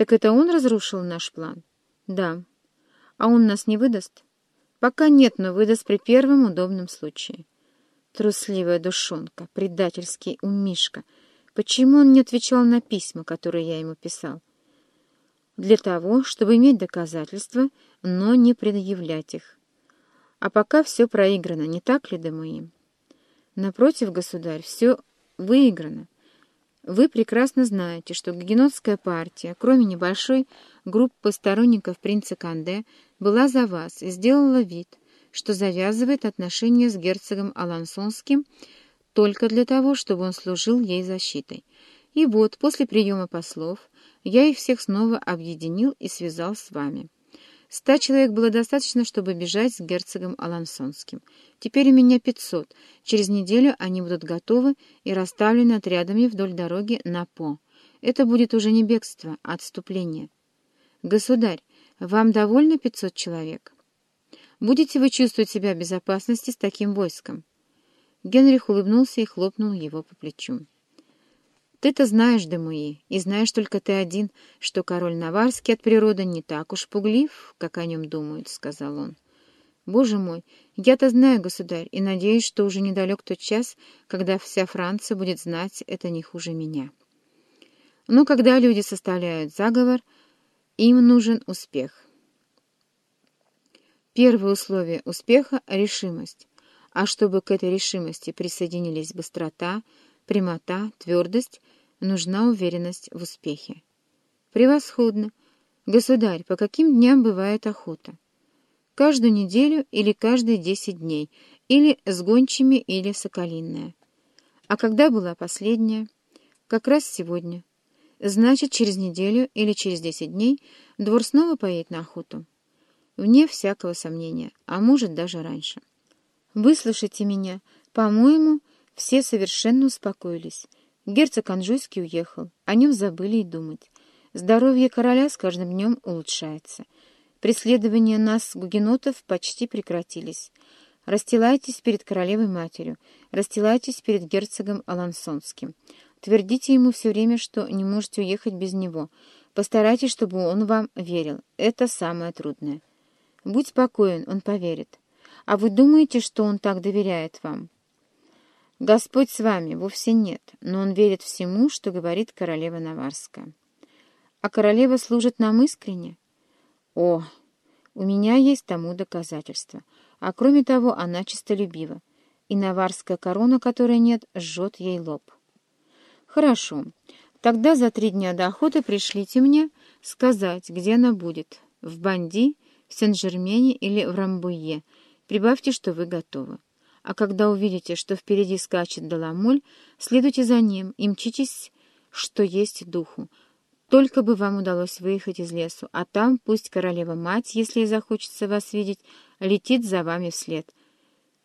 Так это он разрушил наш план? Да. А он нас не выдаст? Пока нет, но выдаст при первом удобном случае. Трусливая душонка, предательский умишка. Почему он не отвечал на письма, которые я ему писал? Для того, чтобы иметь доказательства, но не предъявлять их. А пока все проиграно, не так ли, Демуи? Напротив, государь, все выиграно. Вы прекрасно знаете, что Гагенотская партия, кроме небольшой группы сторонников принца Канде, была за вас и сделала вид, что завязывает отношения с герцогом Алансонским только для того, чтобы он служил ей защитой. И вот, после приема послов, я их всех снова объединил и связал с вами. Ста человек было достаточно, чтобы бежать с герцогом Алансонским. Теперь у меня пятьсот. Через неделю они будут готовы и расставлены отрядами вдоль дороги на По. Это будет уже не бегство, а отступление. Государь, вам довольно пятьсот человек? Будете вы чувствовать себя в безопасности с таким войском? Генрих улыбнулся и хлопнул его по плечу. Ты-то знаешь, Демуи, и знаешь только ты один, что король Наварский от природы не так уж пуглив, как о нем думают, — сказал он. Боже мой, я-то знаю, государь, и надеюсь, что уже недалек тот час, когда вся Франция будет знать это не хуже меня. Но когда люди составляют заговор, им нужен успех. Первое условие успеха — решимость. А чтобы к этой решимости присоединились быстрота, прямота, твердость, нужна уверенность в успехе. Превосходно. Государь, по каким дням бывает охота? Каждую неделю или каждые десять дней, или с гончими, или соколиная. А когда была последняя? Как раз сегодня. Значит, через неделю или через десять дней двор снова поедет на охоту. Вне всякого сомнения, а может даже раньше. Выслушайте меня. По-моему, все совершенно успокоились. Герцог Анжуйский уехал, о нем забыли и думать. Здоровье короля с каждым днем улучшается. Преследования нас, гугенотов, почти прекратились. Расстилайтесь перед королевой-матерью, расстилайтесь перед герцогом Алансонским. Твердите ему все время, что не можете уехать без него. Постарайтесь, чтобы он вам верил. Это самое трудное. Будь спокоен, он поверит. А вы думаете, что он так доверяет вам?» Господь с вами вовсе нет, но он верит всему, что говорит королева Наварская. А королева служит нам искренне? О, у меня есть тому доказательство. А кроме того, она честолюбива, и наварская корона, которой нет, жжет ей лоб. Хорошо, тогда за три дня до охоты пришлите мне сказать, где она будет, в Банди, в Сен-Жермене или в Рамбуе. Прибавьте, что вы готовы. А когда увидите, что впереди скачет Даламоль, следуйте за ним и мчитесь, что есть духу. Только бы вам удалось выехать из лесу, а там пусть королева-мать, если ей захочется вас видеть, летит за вами вслед.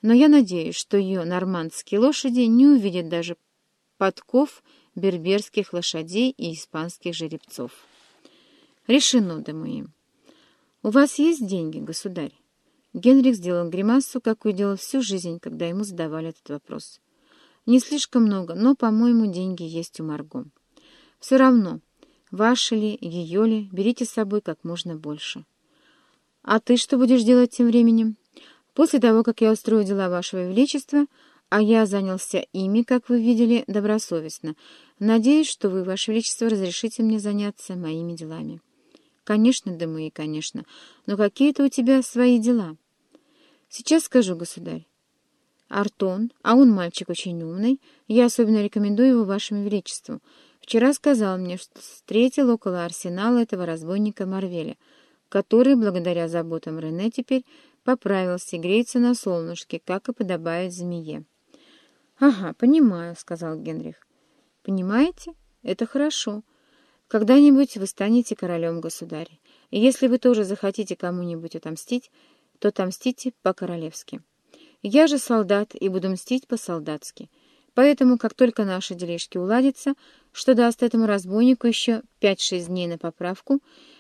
Но я надеюсь, что ее нормандские лошади не увидят даже подков берберских лошадей и испанских жеребцов. Решено, Демуи. У вас есть деньги, государь? Генрих сделал гримасу, какую делал всю жизнь, когда ему задавали этот вопрос. «Не слишком много, но, по-моему, деньги есть у Марго. Все равно, ваши ли, ее ли, берите с собой как можно больше». «А ты что будешь делать тем временем?» «После того, как я устрою дела вашего величества, а я занялся ими, как вы видели, добросовестно, надеюсь, что вы, ваше величество, разрешите мне заняться моими делами». «Конечно, да мы и конечно, но какие-то у тебя свои дела». Сейчас скажу, государь. Артон, а он мальчик очень умный, я особенно рекомендую его вашему величеству. Вчера сказал мне, что встретил около арсенала этого разбойника Марвеля, который, благодаря заботам Рене, теперь поправился и греется на солнышке, как и подобает змее. — Ага, понимаю, — сказал Генрих. — Понимаете? Это хорошо. Когда-нибудь вы станете королем, государь. И если вы тоже захотите кому-нибудь отомстить, то отомстите по-королевски. Я же солдат и буду мстить по-солдатски. Поэтому, как только наши дележки уладятся, что даст этому разбойнику еще пять-шесть дней на поправку,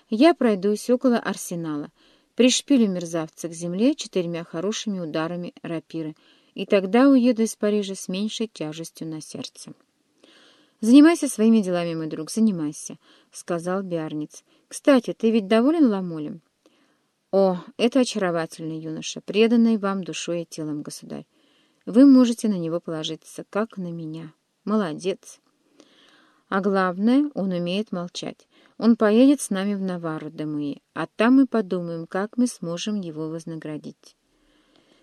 я пройдусь около арсенала, пришпилю мерзавца к земле четырьмя хорошими ударами рапиры, и тогда уеду из Парижа с меньшей тяжестью на сердце. «Занимайся своими делами, мой друг, занимайся», — сказал Биарниц. «Кстати, ты ведь доволен Ламолем?» «О, это очаровательный юноша, преданный вам душой и телом, государь. Вы можете на него положиться, как на меня. Молодец!» «А главное, он умеет молчать. Он поедет с нами в Навару, Демуи, а там мы подумаем, как мы сможем его вознаградить».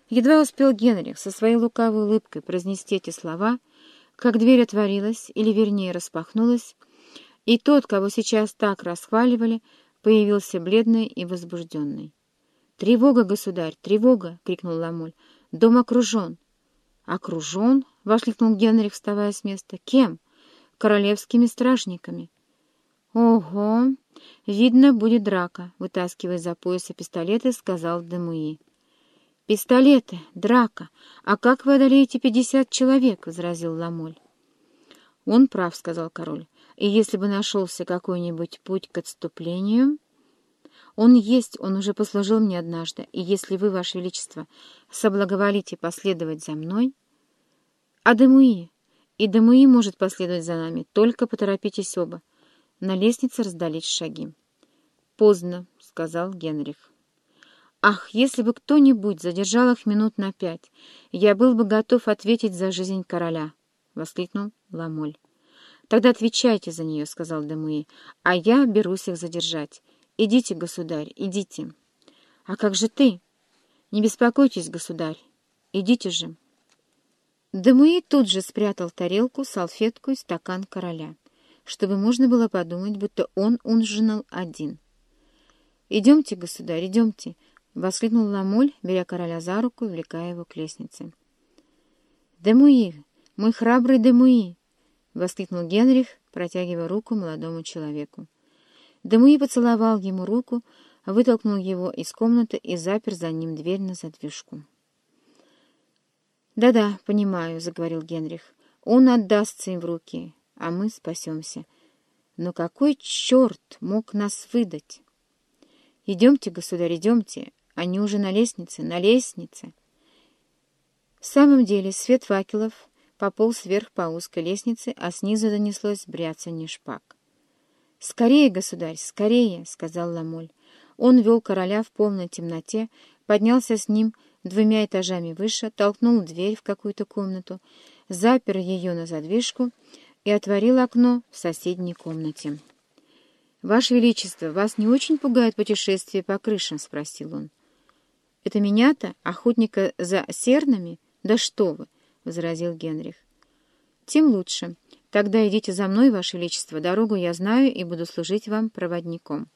Едва успел Генрих со своей лукавой улыбкой произнести эти слова — как дверь отворилась, или вернее распахнулась, и тот, кого сейчас так расхваливали, появился бледный и возбужденный. «Тревога, государь, тревога!» — крикнул Ламоль. «Дом окружен!» «Окружен?» — воскликнул Генрих, вставая с места. «Кем?» «Королевскими стражниками». «Ого! Видно, будет драка», — вытаскивая за пояса пистолеты, сказал Демуи. «Пистолеты, драка. А как вы одолеете пятьдесят человек?» — возразил Ламоль. «Он прав», — сказал король. «И если бы нашелся какой-нибудь путь к отступлению...» «Он есть, он уже послужил мне однажды, и если вы, ваше величество, соблаговолите последовать за мной...» «А Демуи? И Демуи может последовать за нами, только поторопитесь оба». На лестнице раздались шаги. «Поздно», — сказал Генрих. Ах, если бы кто-нибудь задержал их минут на пять, я был бы готов ответить за жизнь короля, — воскликнул Ламоль. — Тогда отвечайте за нее, — сказал Демуи, — а я берусь их задержать. Идите, государь, идите. — А как же ты? — Не беспокойтесь, государь. Идите же. Демуи тут же спрятал тарелку, салфетку и стакан короля, чтобы можно было подумать, будто он ужинал один. — Идемте, государь, идемте, —— воскликнул Ламоль, беря короля за руку и влекая его к лестнице. «Демуи! Мой храбрый Демуи!» — воскликнул Генрих, протягивая руку молодому человеку. Демуи поцеловал ему руку, вытолкнул его из комнаты и запер за ним дверь на задвижку. «Да-да, понимаю», — заговорил Генрих. «Он отдастся им в руки, а мы спасемся. Но какой черт мог нас выдать?» «Идемте, государь, идемте. Они уже на лестнице, на лестнице. В самом деле свет факелов пополз вверх по узкой лестнице, а снизу донеслось бряцанье шпаг. «Скорее, государь, скорее!» — сказал Ламоль. Он вел короля в полной темноте, поднялся с ним двумя этажами выше, толкнул дверь в какую-то комнату, запер ее на задвижку и отворил окно в соседней комнате. «Ваше Величество, вас не очень пугает путешествие по крышам?» — спросил он. «Это меня-то, охотника за сернами? Да что вы!» — возразил Генрих. «Тем лучше. Тогда идите за мной, Ваше Величество. Дорогу я знаю и буду служить вам проводником».